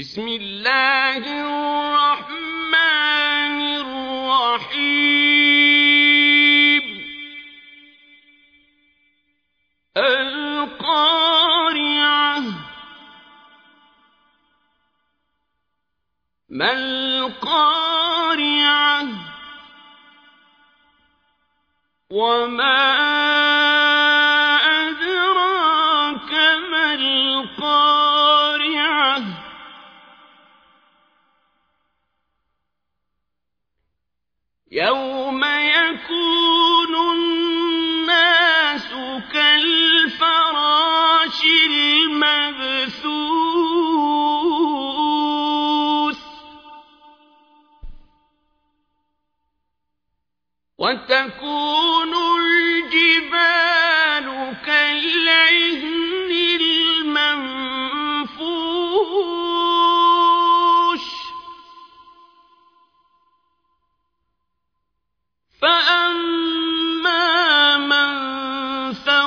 بسم الله الرحمن الرحيم. القارعة. ما القارعة؟ وما يوم يكون الناس كالفراش المبثوث وتكون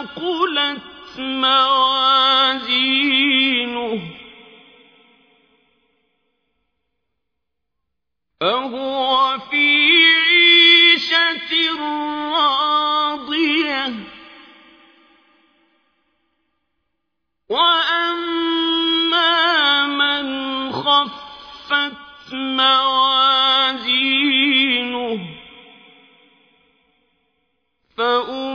ثقلت موازينه. فهو في عيشة راضية. وأما من خفت موازينه فأمه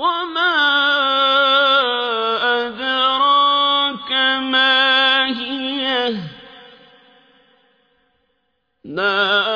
وما أدراك ما هي نار